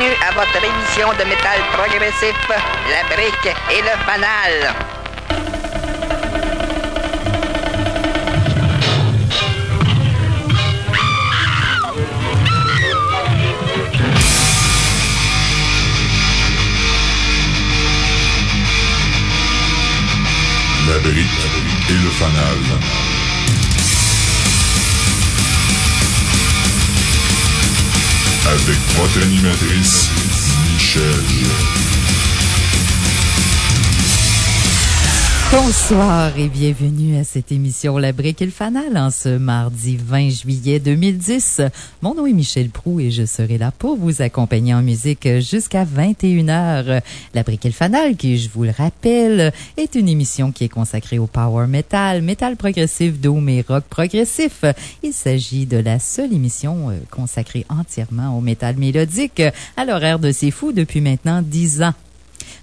Bienvenue à votre émission de métal progressif, la brique et le fanal. La brique et le fanal. Avec votre animatrice, Michel. Bonsoir et bienvenue à cette émission La Brique et le Fanal en ce mardi 20 juillet 2010. Mon nom est Michel Prou et je serai là pour vous accompagner en musique jusqu'à 21h. La Brique et le Fanal, qui, je vous le rappelle, est une émission qui est consacrée au power metal, metal progressif, doom et rock progressif. Il s'agit de la seule émission euh, consacrée entièrement au métal mélodique à l'horaire de C'est Fou depuis maintenant 10 ans.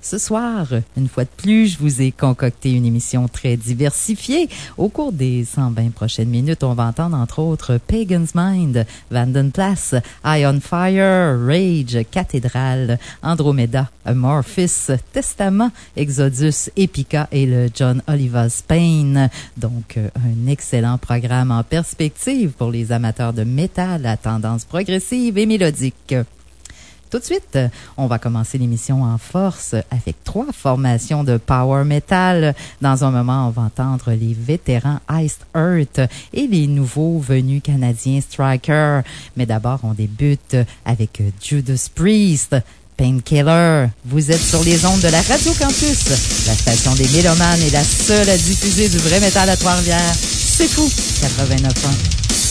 Ce soir, une fois de plus, je vous ai concocté une émission très diversifiée. Au cours des 120 prochaines minutes, on va entendre entre autres Pagan's Mind, Vandenplass, Eye on Fire, Rage, Cathédrale, Andromeda, Amorphis, Testament, Exodus, Epica et le John Oliver Spain. Donc, un excellent programme en perspective pour les amateurs de métal à tendance progressive et mélodique. Tout de suite, on va commencer l'émission en force avec trois formations de power metal. Dans un moment, on va entendre les vétérans Iced Earth et les nouveaux venus canadiens Striker. Mais d'abord, on débute avec Judas Priest. Painkiller, vous êtes sur les ondes de la Radio Campus, la station des Mélomanes est la seule à diffuser du vrai métal à Trois-Rivières. C'est fou, 89 ans.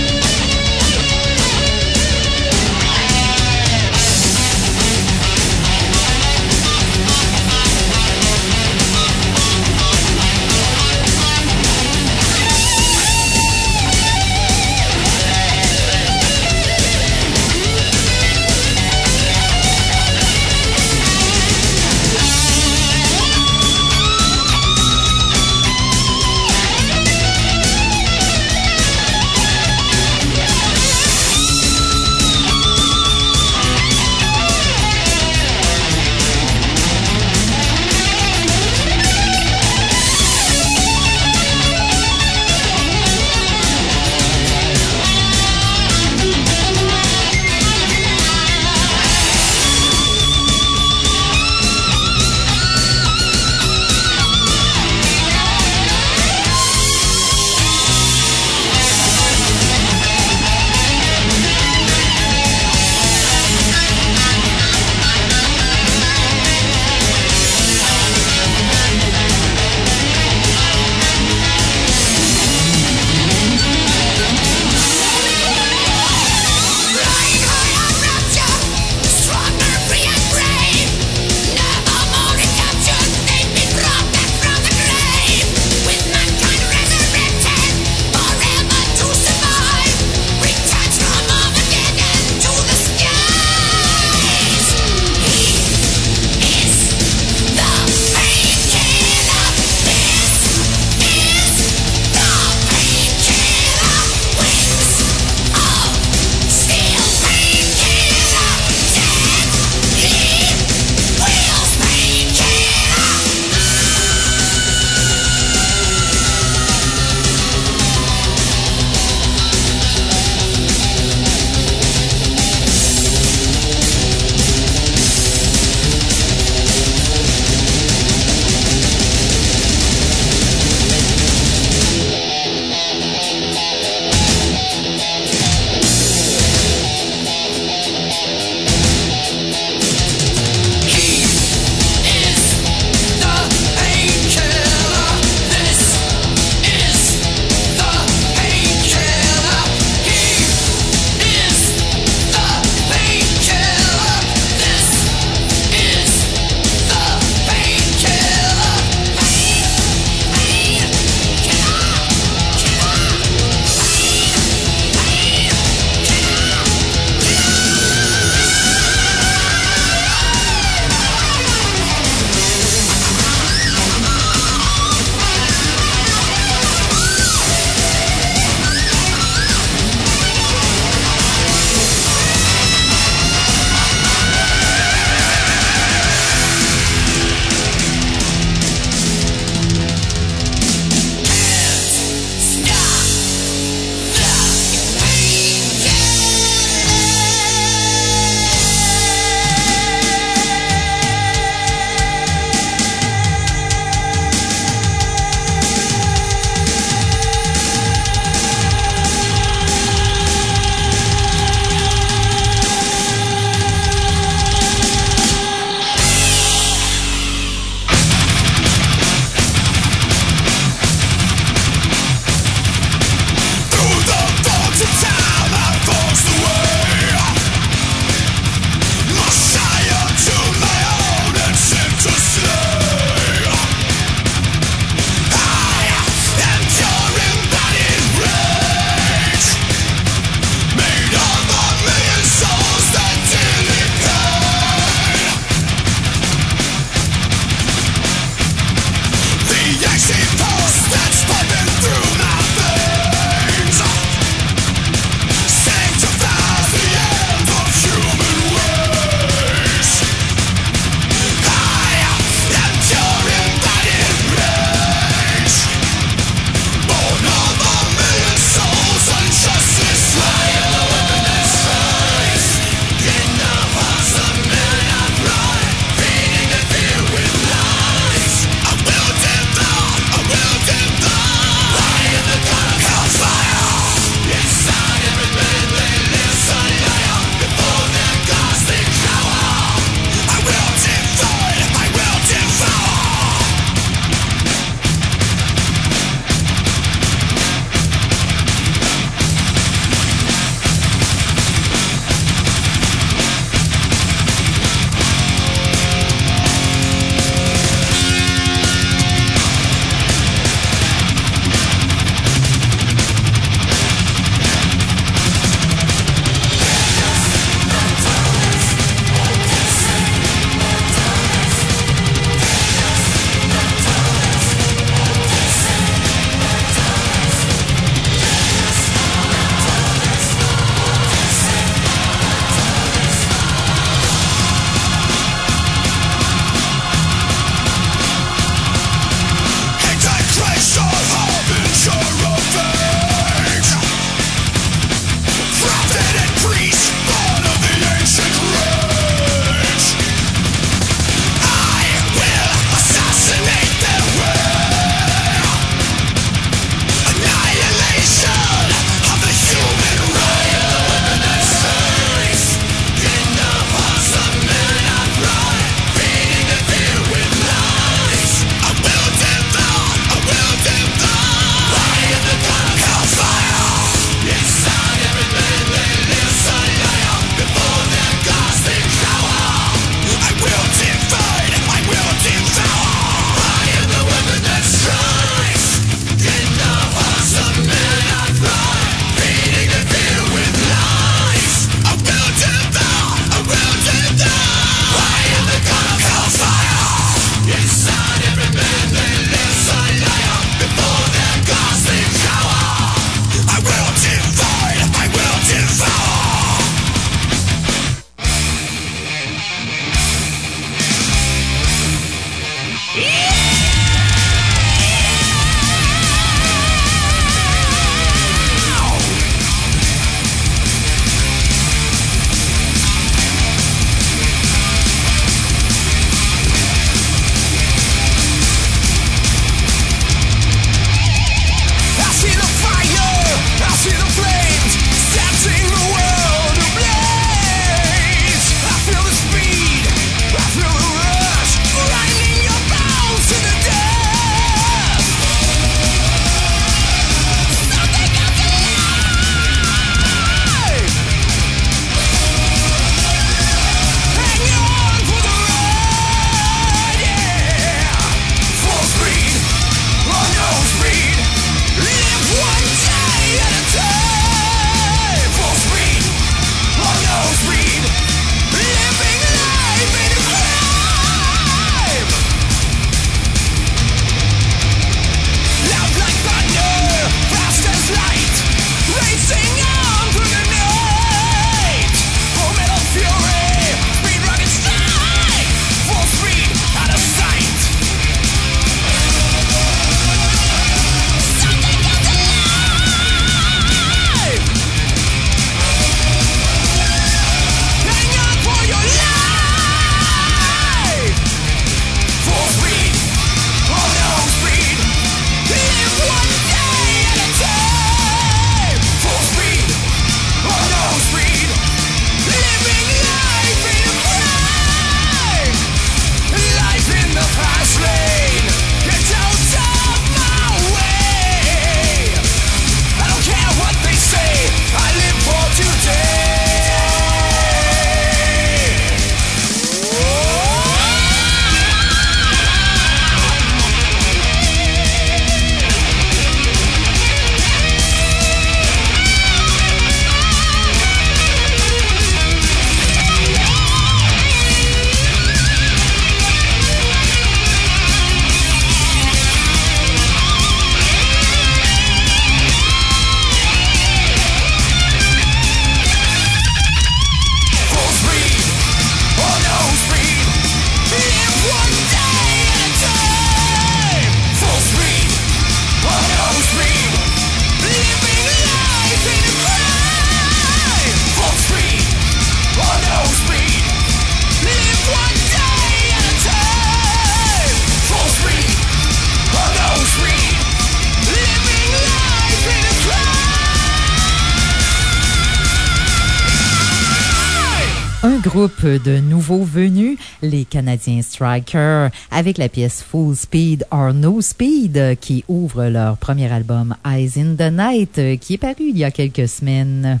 Les Canadiens Striker, avec la pièce Full Speed or No Speed, qui ouvre leur premier album Eyes in the Night, qui est paru il y a quelques semaines.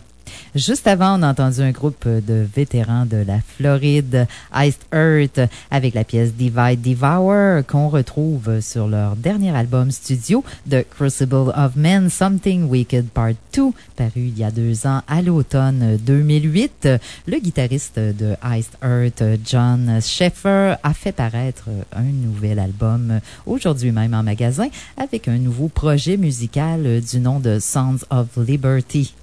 Juste avant, on a entendu un groupe de vétérans de la Floride, Iced Earth, avec la pièce Divide Devour, qu'on retrouve sur leur dernier album studio, The Crucible of Men, Something Wicked Part 2, paru il y a deux ans à l'automne 2008. Le guitariste de Iced Earth, John Sheffer, a fait paraître un nouvel album aujourd'hui même en magasin avec un nouveau projet musical du nom de Sons of Liberty.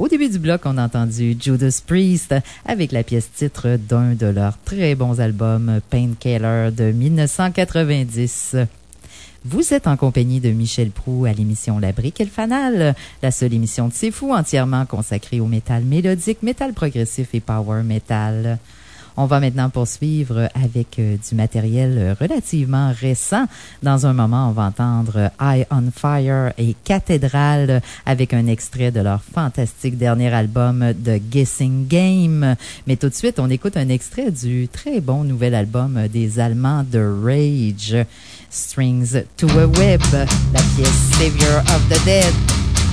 Au début du bloc, on a entendu Judas Priest avec la pièce titre d'un de leurs très bons albums, Painkiller de 1990. Vous êtes en compagnie de Michel Prou à l'émission La Brique et le Fanal, la seule émission de C'est Fou entièrement consacrée au métal mélodique, métal progressif et power metal. On va maintenant poursuivre avec euh, du matériel euh, relativement récent. Dans un moment, on va entendre Eye on Fire et Cathédrale avec un extrait de leur fantastique dernier album The Guessing Game. Mais tout de suite, on écoute un extrait du très bon nouvel album des Allemands de Rage. Strings to a Web, la pièce Savior of the Dead.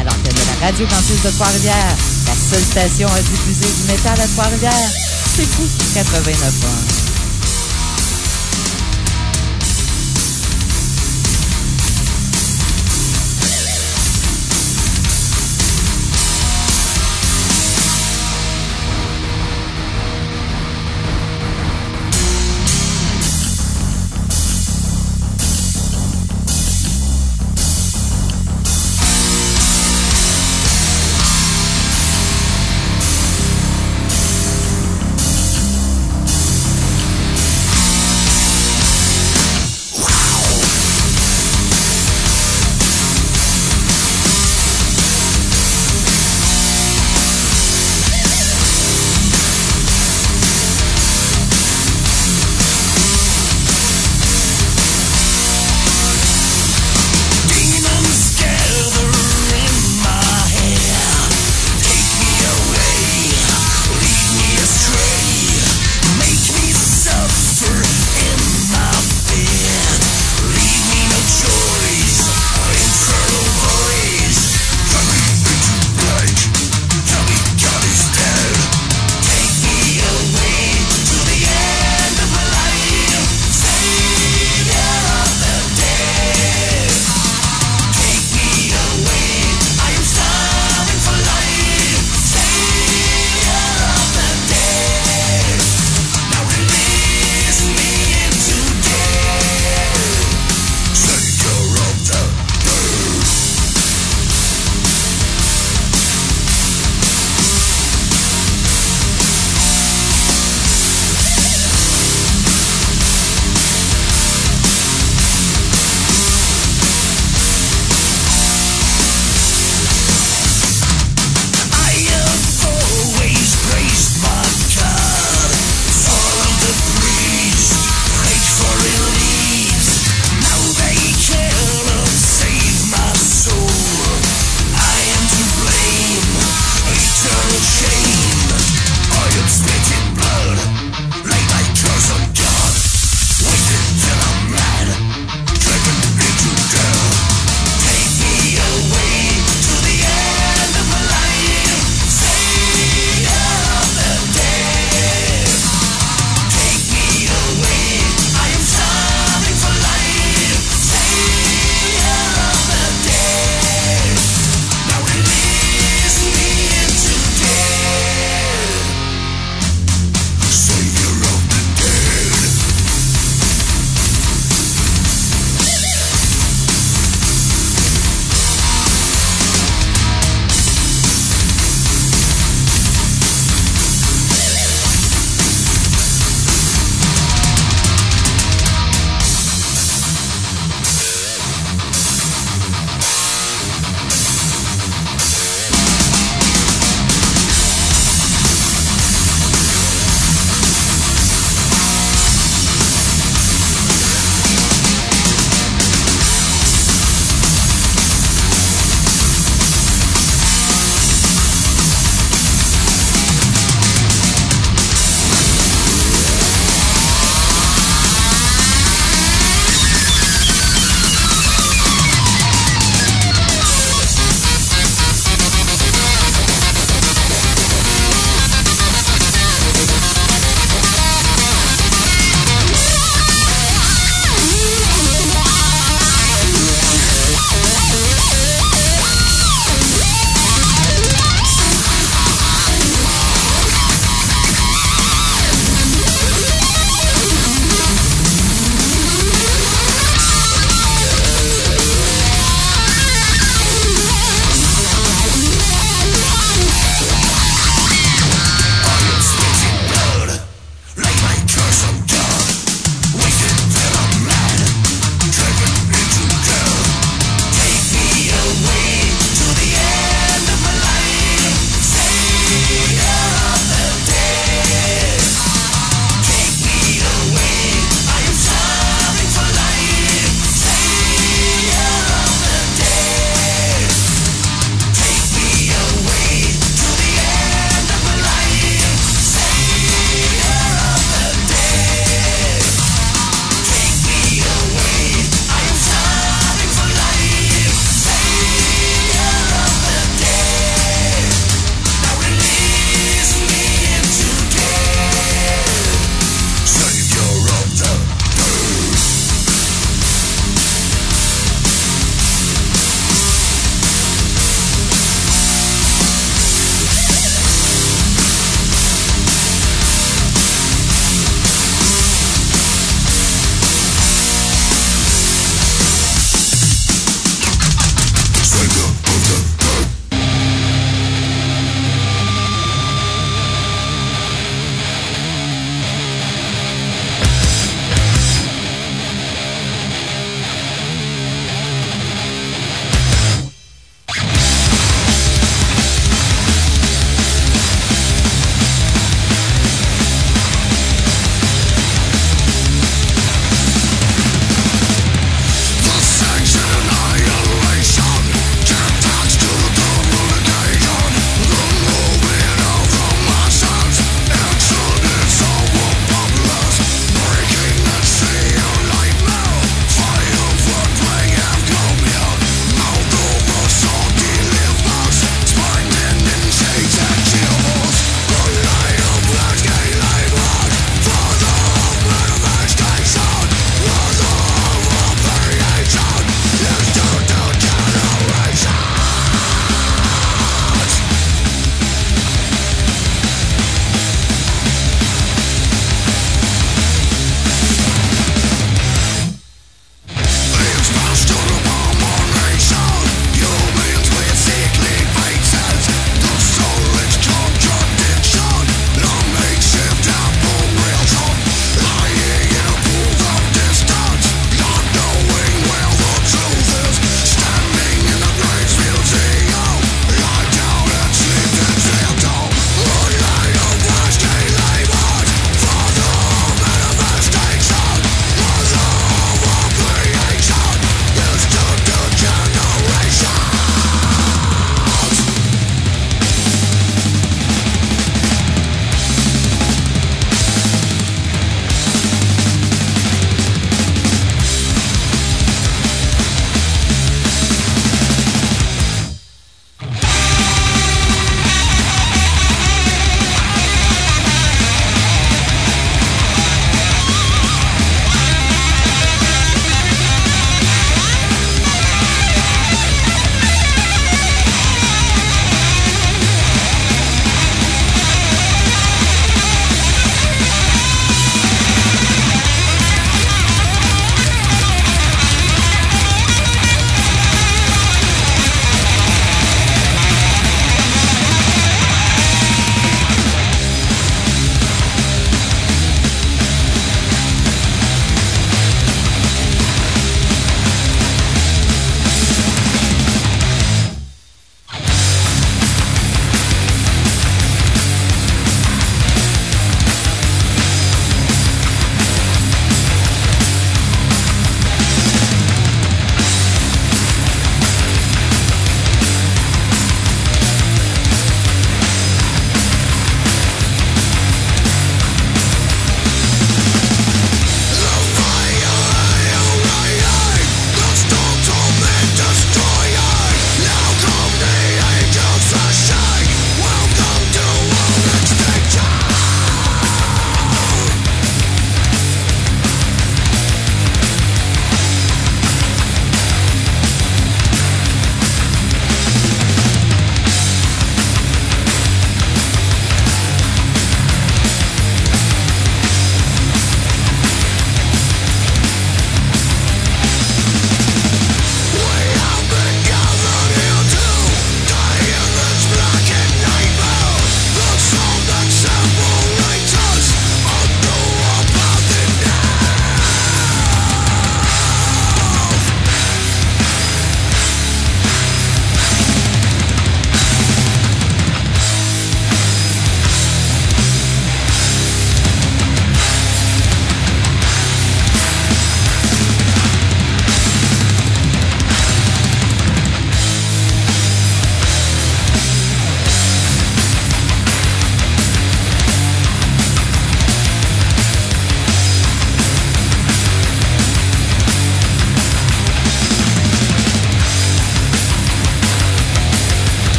À l'antenne de la Radio Campus de Trois-Rivières, la seule station à diffuser du métal à Trois-Rivières c'est fou, 89 ans.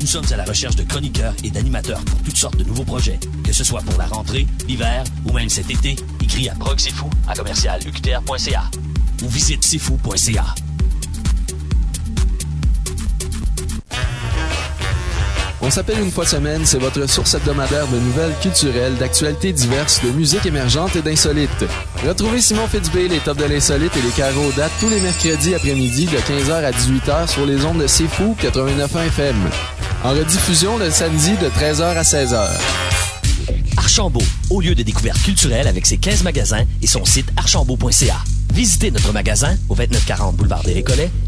Nous sommes à la recherche de chroniqueurs et d'animateurs pour toutes sortes de nouveaux projets. Que ce soit pour la rentrée, l'hiver ou même cet été, écris à proxifou à commercial UQTR.ca ou visite sifou.ca. On s'appelle une fois semaine, c'est votre source hebdomadaire de nouvelles culturelles, d'actualités diverses, de musique émergente et d'insolites. Retrouvez Simon Fitzbé, les tops de l'insolite et les carreaux datent tous les mercredis après-midi de 15h à 18h sur les ondes de C'est Fou 89.1 FM. En rediffusion le samedi de 13h à 16h. Archambault, au lieu de découverte culturelle avec ses 15 magasins et son site archambault.ca. Visitez notre magasin au 2940 boulevard des Récollets et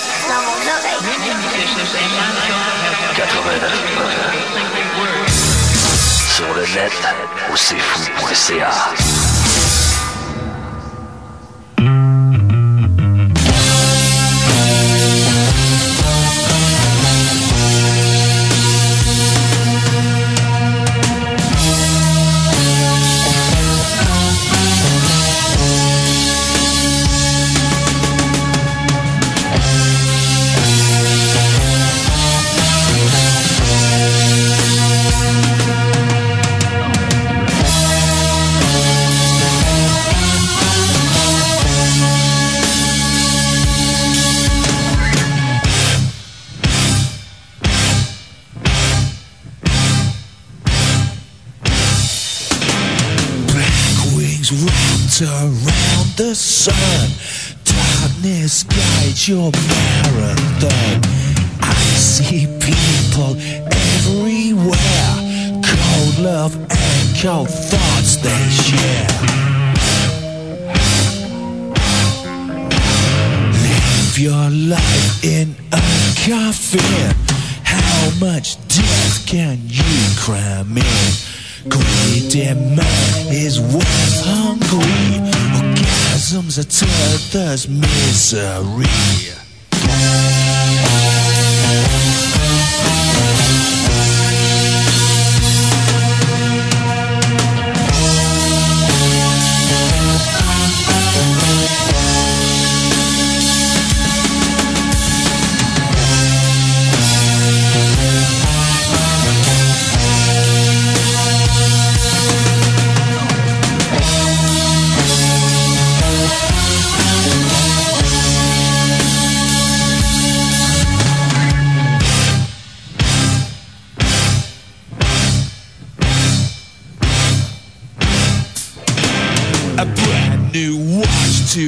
Dans mon oreille. 89. Sur le net, au cfou.ca. Black around the sun. Darkness guides your marathon. I see people everywhere. Cold love and cold thoughts they share. Live your life in a coffin. How much death can you cram in? Greedy man is worth hungry. Orgasms are t'other's misery.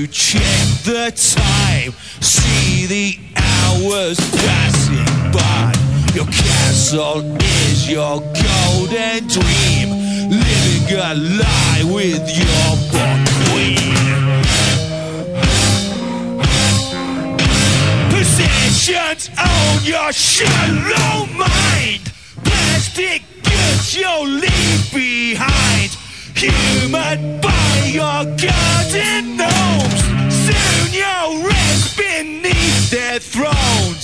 To check the time. See the hours passing by. Your castle is your golden dream. Living a lie with your born queen. Possessions on your shallow mind. Plastic goods you'll leave behind. Human by your garden gnomes. Soon you'll rest beneath their thrones.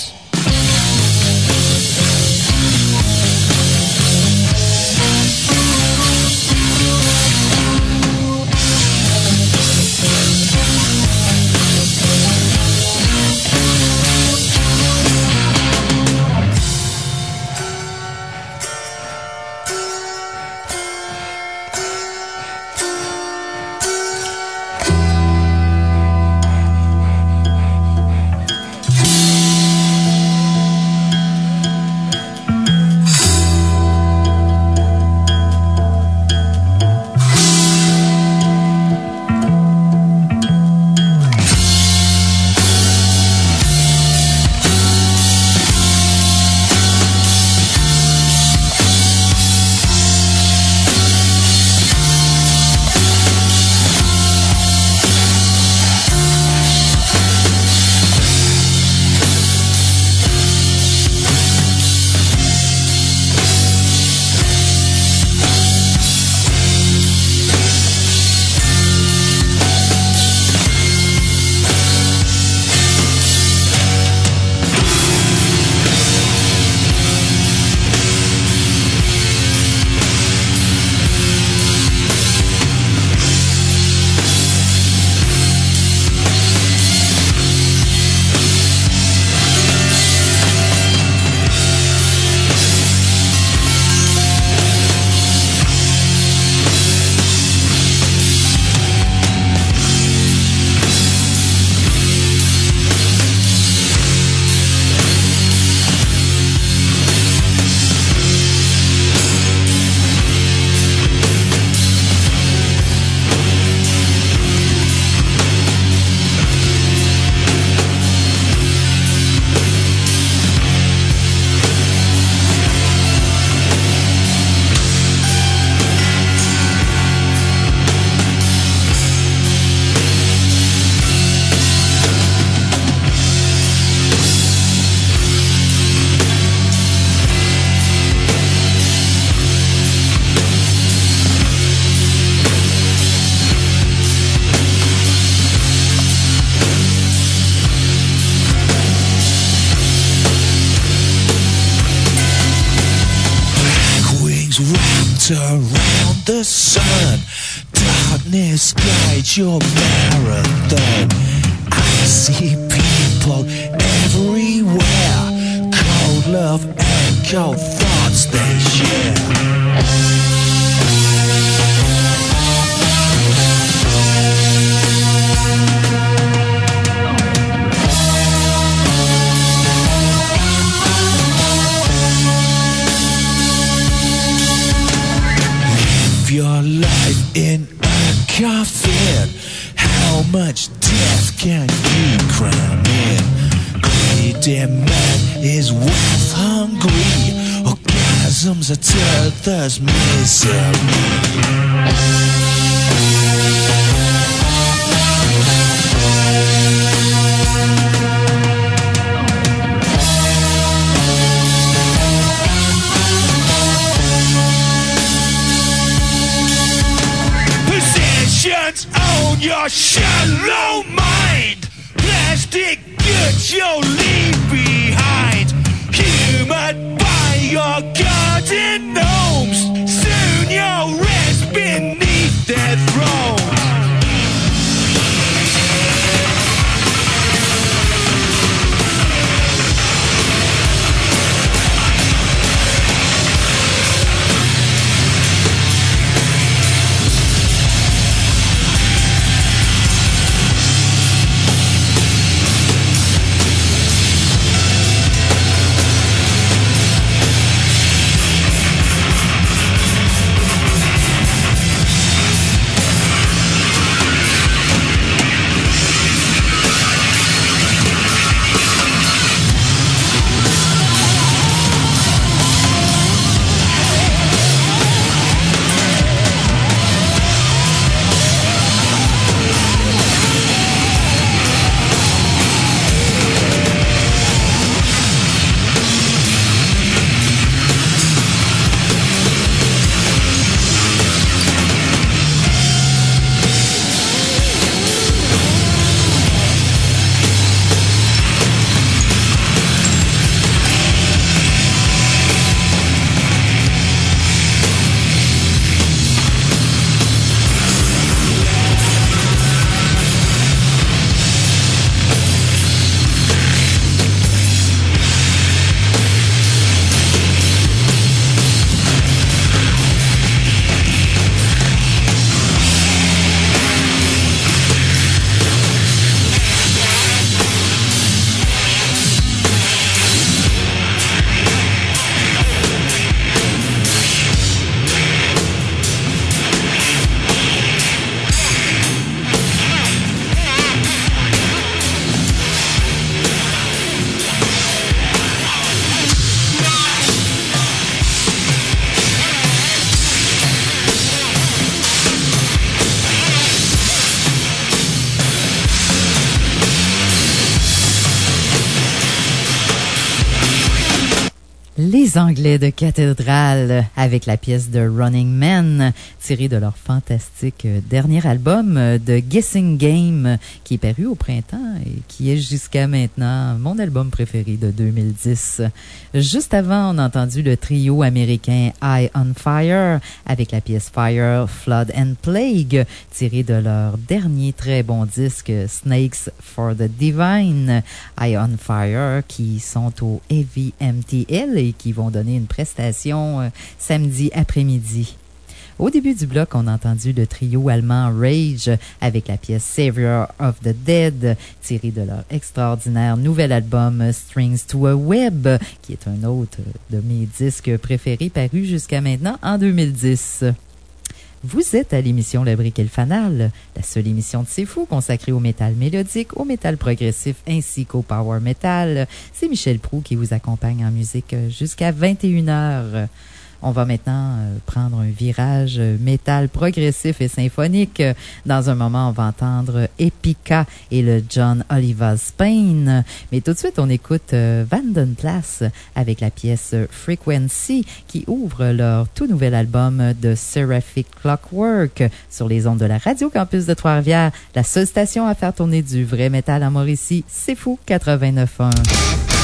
Your marathon. estás, mesa. Anglais de Cathédrale avec la pièce de Running Man tirée de leur fantastique dernier album de Guessing Game qui est paru au printemps et qui est jusqu'à maintenant mon album préféré de 2010. Juste avant, on a entendu le trio américain Eye on Fire avec la pièce Fire, Flood and Plague tirée de leur dernier très bon disque Snakes for the Divine. Eye on Fire qui sont au Heavy MTL et qui vont donner une prestation euh, samedi après-midi. Au début du bloc, on a entendu le trio allemand Rage avec la pièce Savior of the Dead, tirée de leur extraordinaire nouvel album Strings to a Web, qui est un autre de mes disques préférés parus jusqu'à maintenant en 2010. Vous êtes à l'émission La Brique et le Fanal, la seule émission de C'est Fou consacrée au métal mélodique, au métal progressif ainsi qu'au power metal. C'est Michel Prou qui vous accompagne en musique jusqu'à 21h. On va maintenant euh, prendre un virage métal progressif et symphonique. Dans un moment, on va entendre Epica et le John Oliver Spain. Mais tout de suite, on écoute euh, Vanden Place avec la pièce Frequency qui ouvre leur tout nouvel album de Seraphic Clockwork sur les ondes de la Radio Campus de Trois-Rivières, la seule station à faire tourner du vrai métal à Mauricie. C'est fou, 89.1.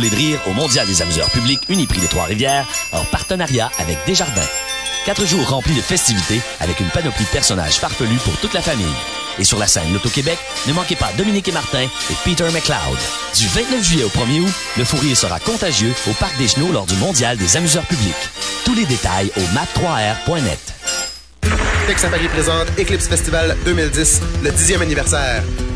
de rire au Mondial des amuseurs publics Uniprix de Trois-Rivières en partenariat avec Desjardins. Quatre jours remplis de festivités avec une panoplie de personnages farfelus pour toute la famille. Et sur la scène Loto-Québec, ne manquez pas Dominique et Martin et Peter McLeod. Du 29 juillet au 1er août, le fourrier sera contagieux au Parc des Chenaux lors du Mondial des amuseurs publics. Tous les détails au map3r.net. Texas Paris présente Eclipse Festival 2010, le 10e anniversaire.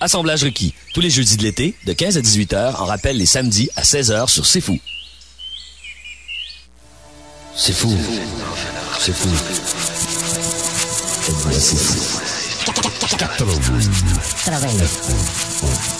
Assemblage requis. Tous les jeudis de l'été, de 15 à 18 heures, en rappel les samedis à 16 heures sur C'est Fou. C'est fou. C'est fou. C'est fou.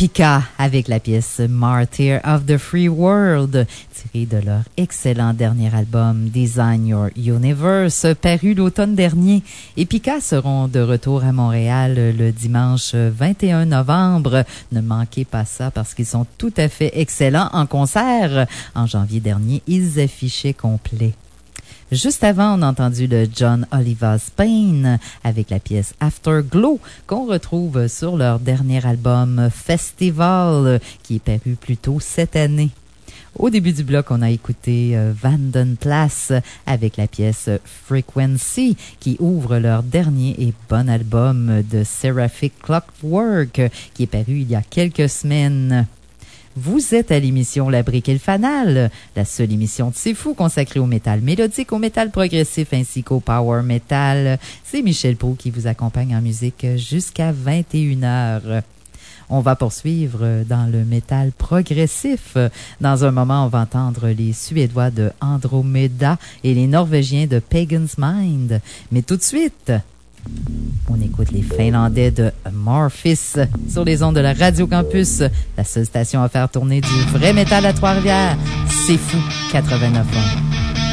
Epica avec la pièce Martyr of the Free World, tirée de leur excellent dernier album Design Your Universe, paru l'automne dernier. Epica seront de retour à Montréal le dimanche 21 novembre. Ne manquez pas ça parce qu'ils sont tout à fait excellents en concert. En janvier dernier, ils affichaient complet. Juste avant, on a entendu le John Oliver Spain avec la pièce Afterglow qu'on retrouve sur leur dernier album Festival qui est paru plus tôt cette année. Au début du bloc, on a écouté euh, Vanden Place avec la pièce Frequency qui ouvre leur dernier et bon album de Seraphic Clockwork qui est paru il y a quelques semaines. Vous êtes à l'émission La Brique et le Fanal, la seule émission de C'est Fou consacrée au métal mélodique, au métal progressif ainsi qu'au power metal. C'est Michel Pau qui vous accompagne en musique jusqu'à 21h. On va poursuivre dans le métal progressif. Dans un moment, on va entendre les Suédois de Andromeda et les Norvégiens de Pagan's Mind. Mais tout de suite, on écoute les Finlandais de Morphis sur les ondes de la Radio Campus, la seule station à faire tourner du vrai métal à Trois-Rivières. C'est fou, 89 ans.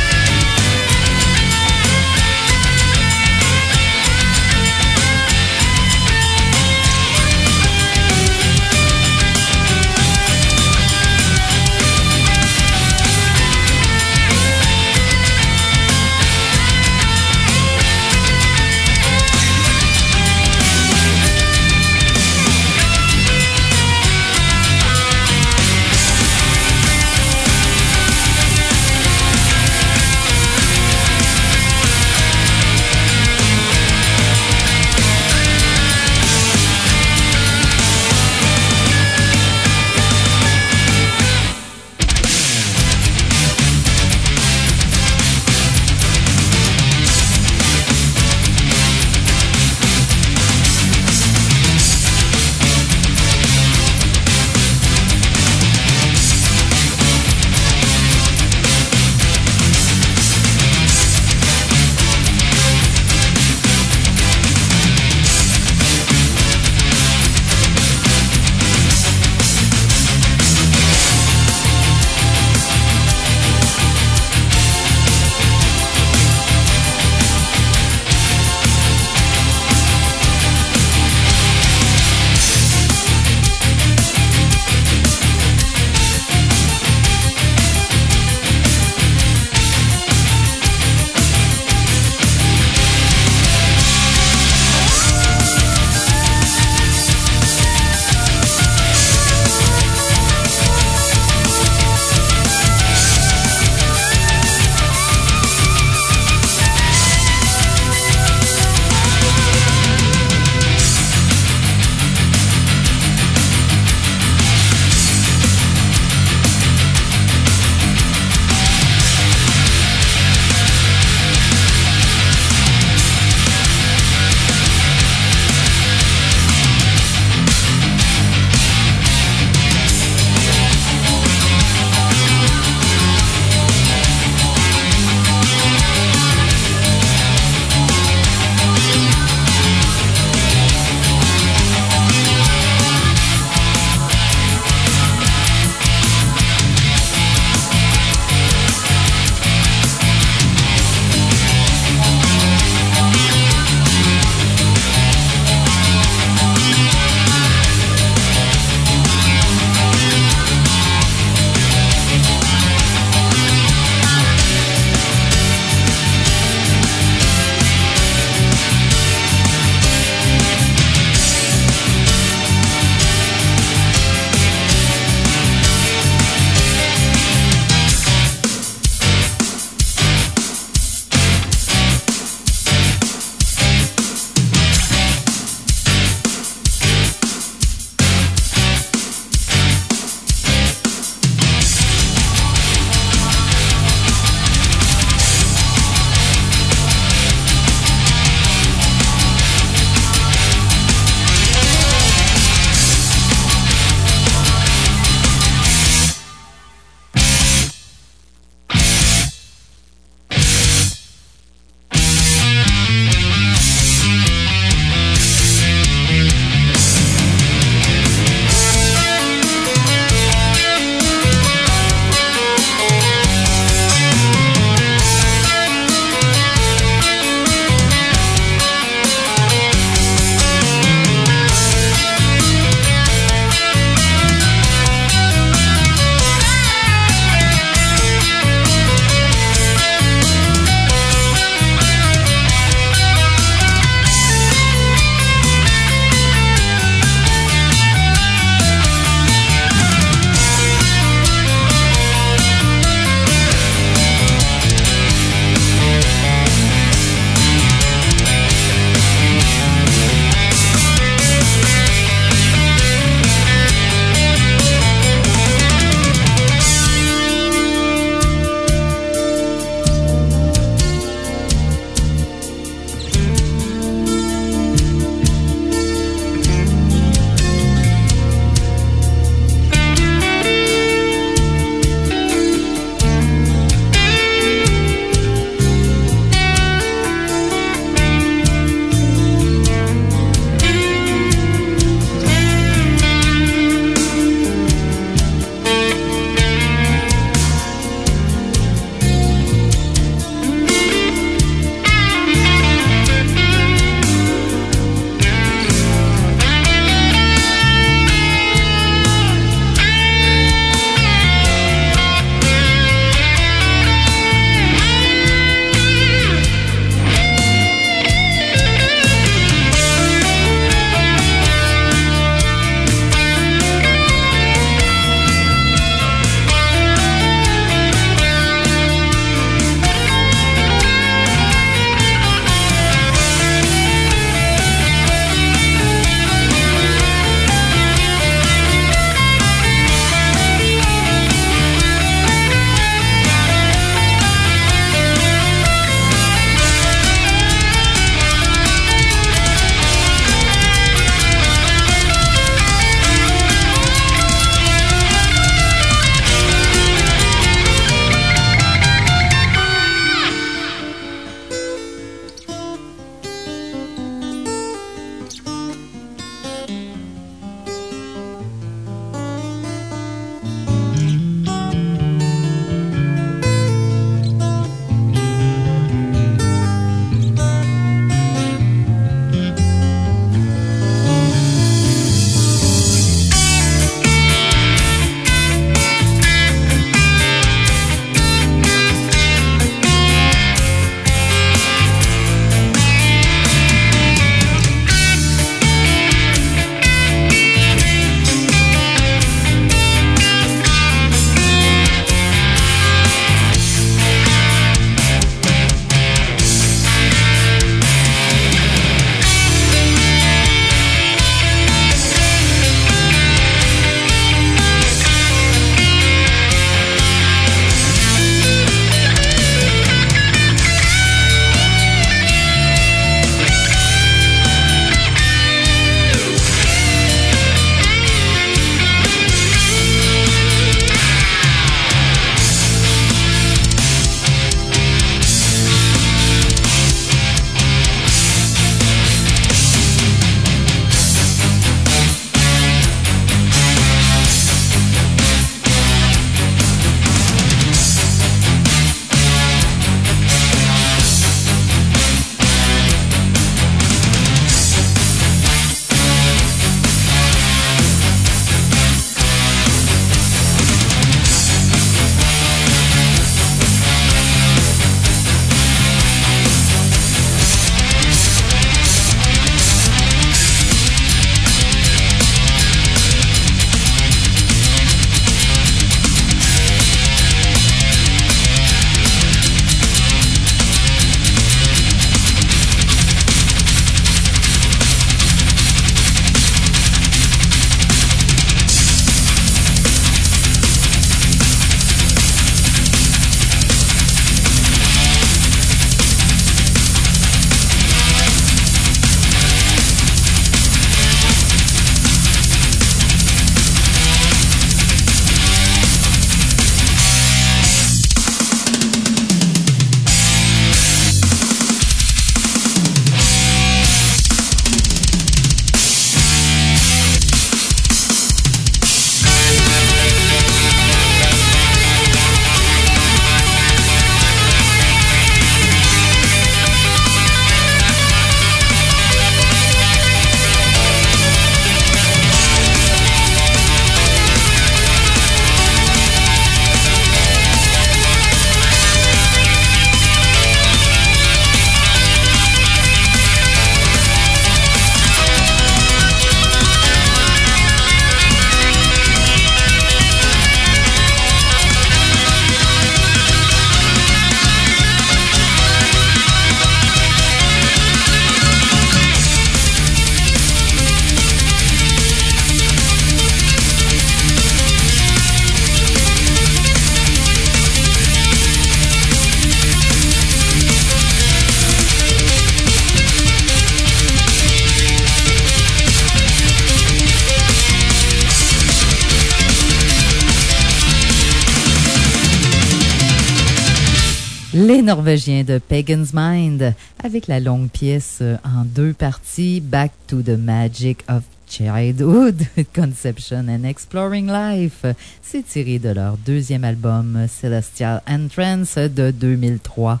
Les Norvégiens de Pagan's Mind avec la longue pièce euh, en deux parties Back to the Magic of Childhood, Conception and Exploring Life. C'est tiré de leur deuxième album Celestial Entrance de 2003.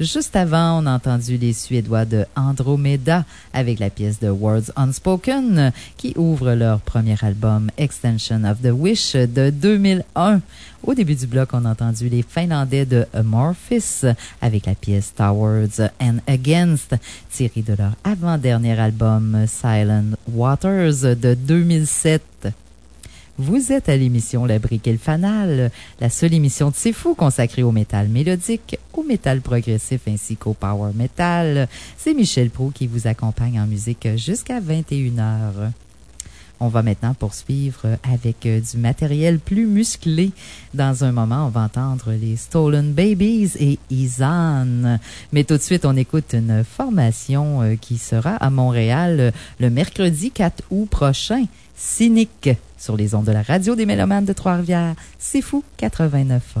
Juste avant, on a entendu les Suédois de Andromeda avec la pièce de Words Unspoken qui ouvre leur premier album Extension of the Wish de 2001. Au début du bloc, on a entendu les Finlandais de Amorphis avec la pièce Towards and Against, tirée de leur avant-dernier album Silent Waters de 2007. Vous êtes à l'émission La Brique et le Fanal, la seule émission de C'est Fou consacrée au métal mélodique, au métal progressif ainsi qu'au power metal. C'est Michel Prou qui vous accompagne en musique jusqu'à 21h. On va maintenant poursuivre avec du matériel plus musclé. Dans un moment, on va entendre les Stolen Babies et Izan. Mais tout de suite, on écoute une formation euh, qui sera à Montréal le mercredi 4 août prochain. Cynique sur les ondes de la radio des Mélomanes de Trois-Rivières. C'est fou, 89 ans.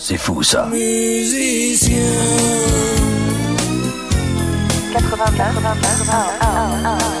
c'est fou ça. Musicien. Ah, ah, ah,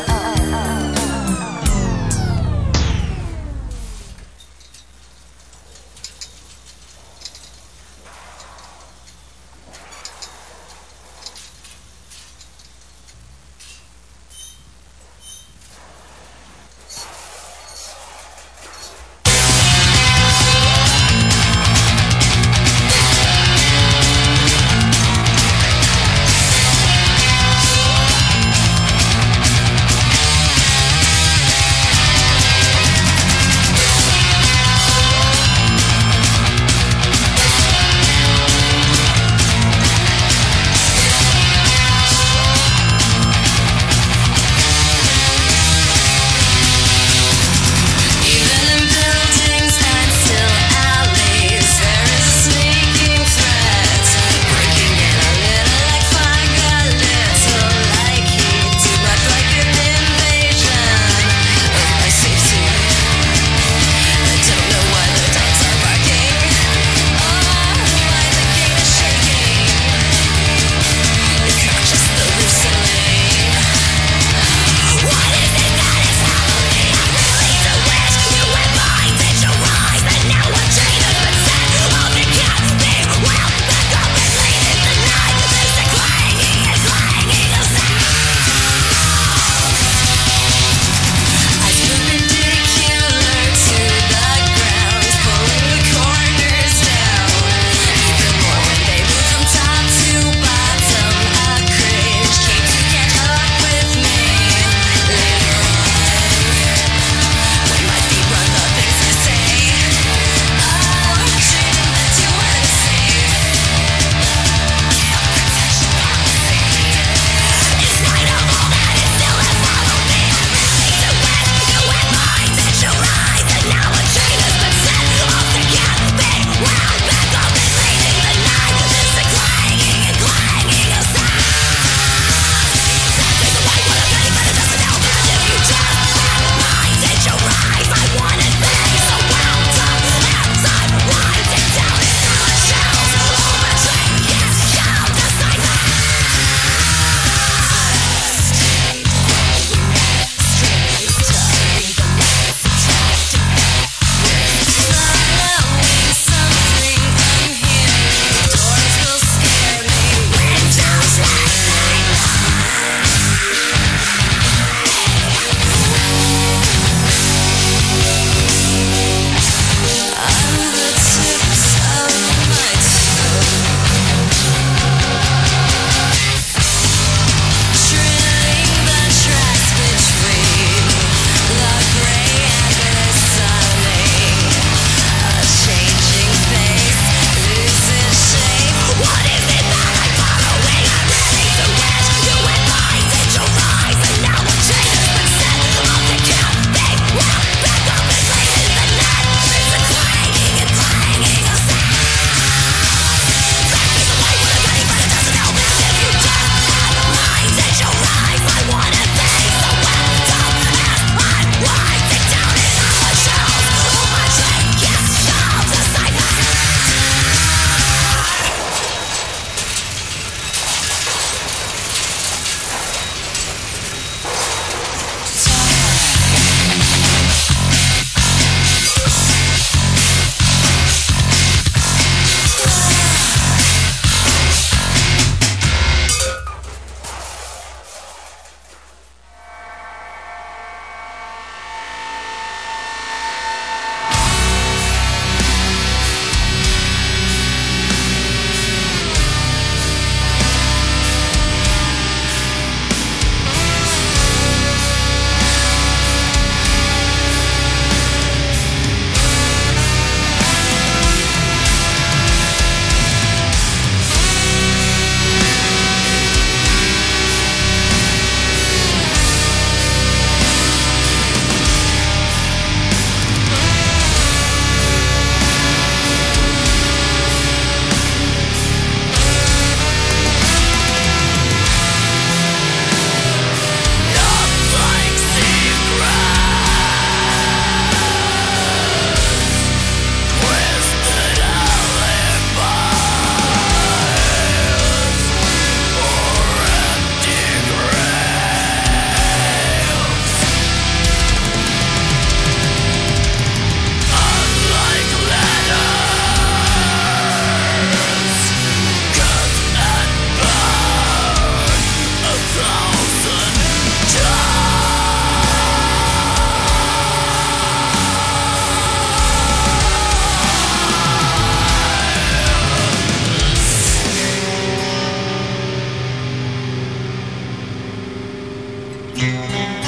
Música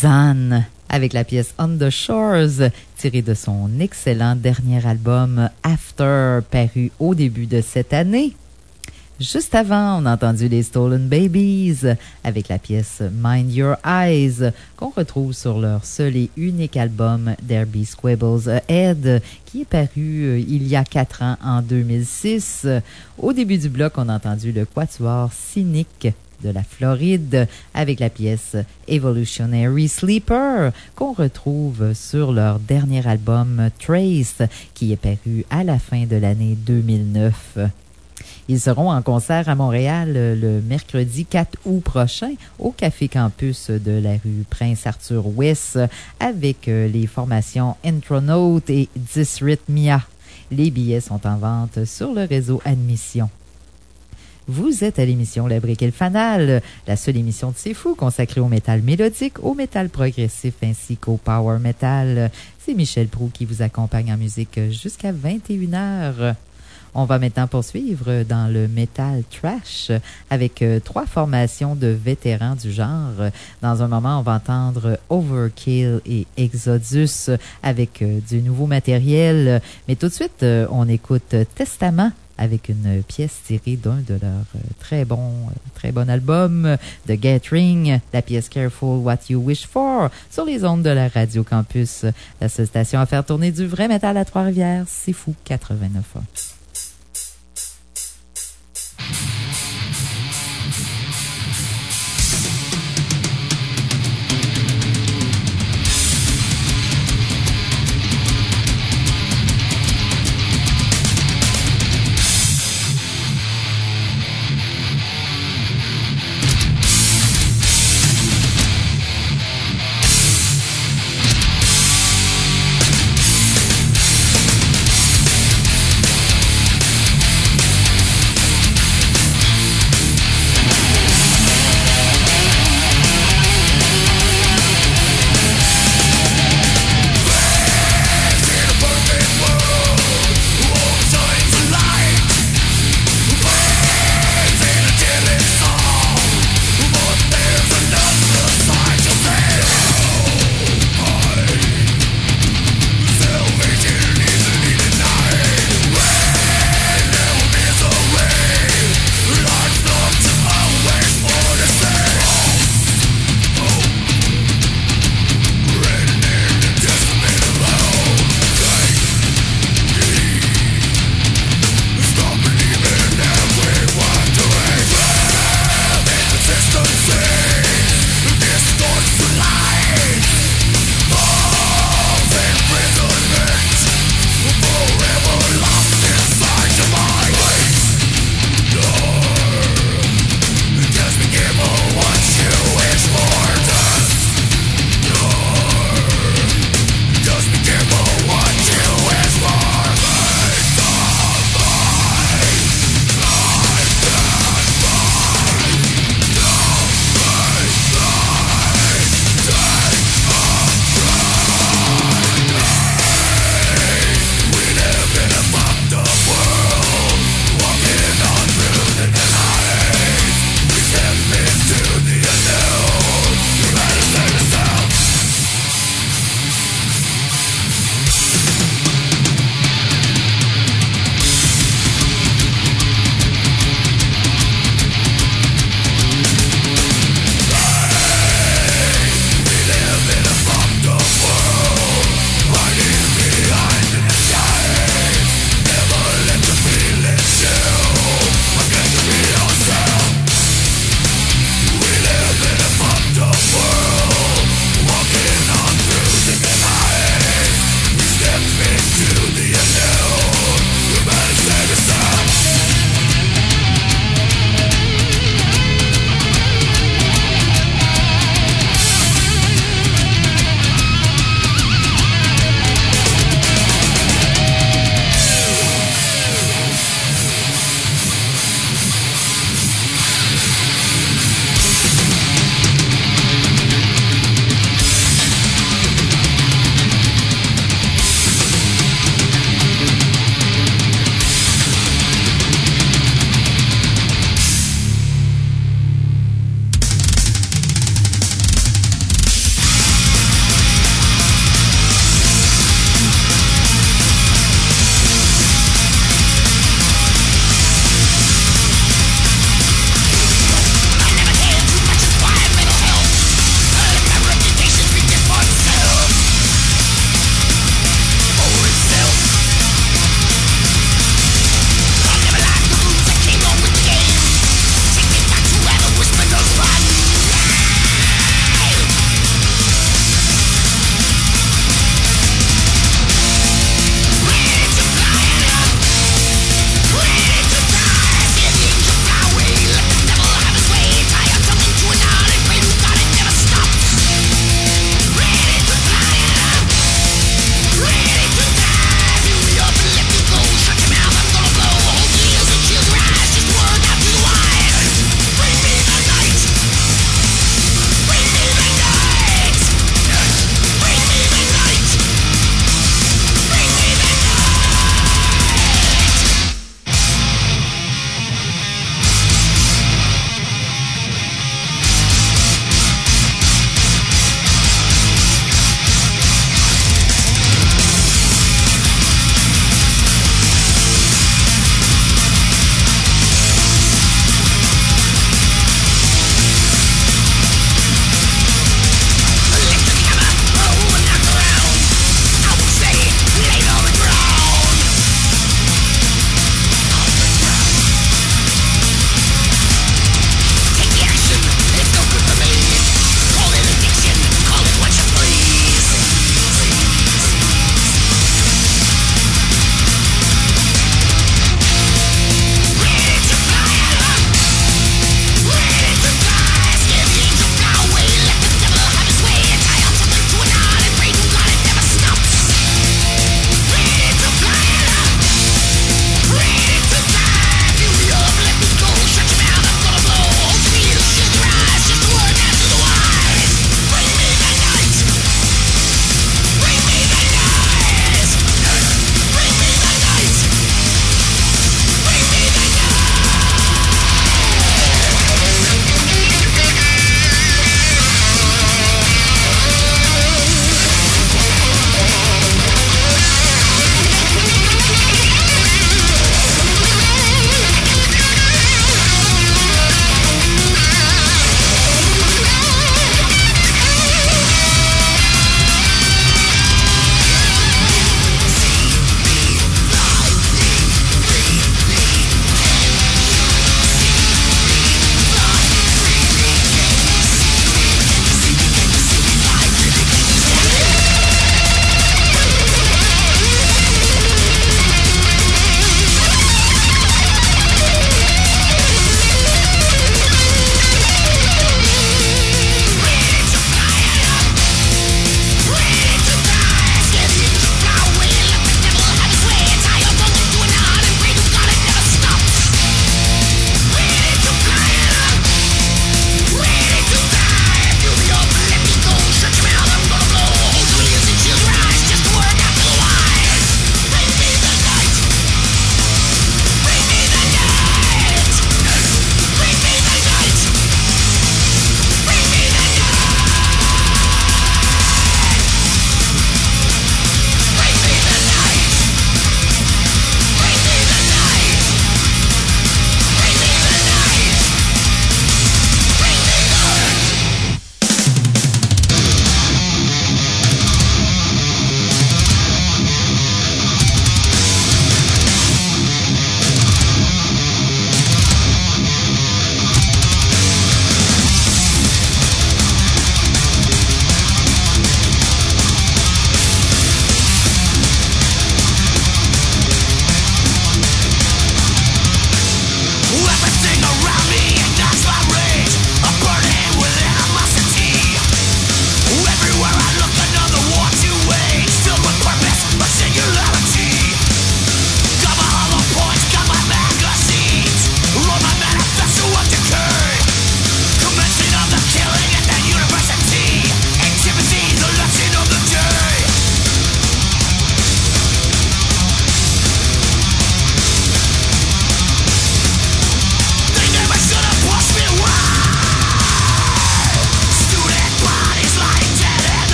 Rosanne avec la pièce On the Shores, tirée de son excellent dernier album After, paru au début de cette année. Juste avant, on a entendu les Stolen Babies avec la pièce Mind Your Eyes qu'on retrouve sur leur seul et unique album Derby Squibbles Ahead qui est paru euh, il y a quatre ans en 2006. Au début du bloc, on a entendu le quatuor Cynique de la Floride avec la pièce Evolutionary Sleeper qu'on retrouve sur leur dernier album Trace qui est paru à la fin de l'année 2009. Ils seront en concert à Montréal le mercredi 4 août prochain au Café Campus de la rue Prince-Arthur-Ouest avec euh, les formations Intronaut et Dysrhythmia. Les billets sont en vente sur le réseau Admission. Vous êtes à l'émission La Brique et le Fanal, la seule émission de C'est Fou consacrée au métal mélodique, au métal progressif ainsi qu'au power metal. C'est Michel Prou qui vous accompagne en musique jusqu'à 21h. On va maintenant poursuivre dans le metal trash avec euh, trois formations de vétérans du genre. Dans un moment, on va entendre Overkill et Exodus avec euh, du nouveau matériel. Mais tout de suite, euh, on écoute Testament avec une pièce tirée d'un de leurs euh, très bons, euh, très bon album de Gathering, la pièce Careful What You Wish For, sur les ondes de la Radio Campus, la seule station à faire tourner du vrai métal à Trois-Rivières. C'est fou, 89 ans.